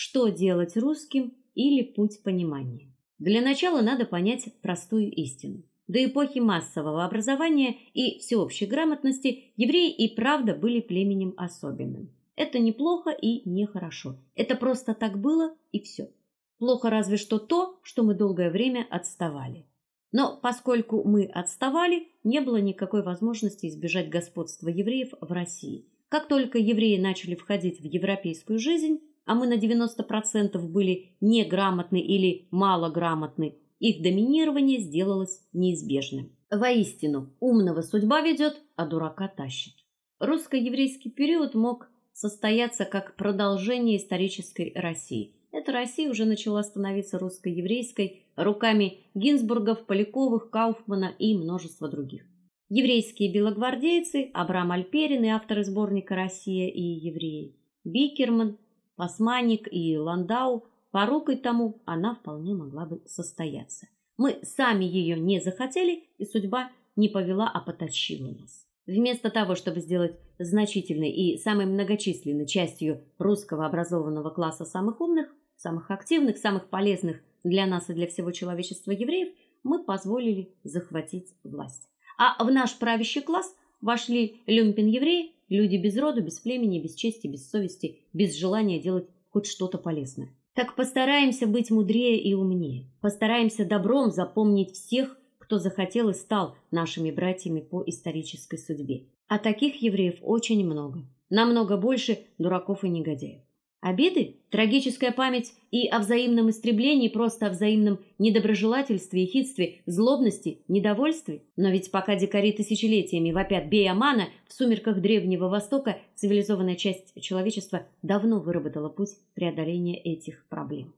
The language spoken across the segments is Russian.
что делать русским или путь понимания. Для начала надо понять простую истину. До эпохи массового образования и всеобщей грамотности евреи и правда были племенем особенным. Это неплохо и нехорошо. Это просто так было и все. Плохо разве что то, что мы долгое время отставали. Но поскольку мы отставали, не было никакой возможности избежать господства евреев в России. Как только евреи начали входить в европейскую жизнь, а мы на 90% были неграмотны или малограмотны, их доминирование сделалось неизбежным. Воистину, умного судьба ведет, а дурака тащит. Русско-еврейский период мог состояться как продолжение исторической России. Эта Россия уже начала становиться русско-еврейской руками Гинзбургов, Поляковых, Кауфмана и множества других. Еврейские белогвардейцы, Абрам Альперин и авторы сборника Россия и евреи, Бикерман, Пасманик и Ландау Порукой тому она вполне могла бы состояться. Мы сами ее не захотели, и судьба не повела, а потащила нас. Вместо того, чтобы сделать значительной и самой многочисленной частью русского образованного класса самых умных, самых активных, самых полезных для нас и для всего человечества евреев, мы позволили захватить власть. А в наш правящий класс вошли люмпен-евреи, люди без роду, без племени, без чести, без совести, без желания делать хоть что-то полезное. Так постараемся быть мудрее и умнее. Постараемся добром запомнить всех, кто захотел и стал нашими братьями по исторической судьбе. А таких евреев очень много. Намного больше дураков и негодяев. Обиды, трагическая память и о взаимном истреблении, просто о взаимном недоброжелательстве и хитстве, злобности, недовольстве. Но ведь пока дикари тысячелетиями вопят «бей Амана», в сумерках Древнего Востока цивилизованная часть человечества давно выработала путь преодоления этих проблем.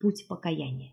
Путь покаяния.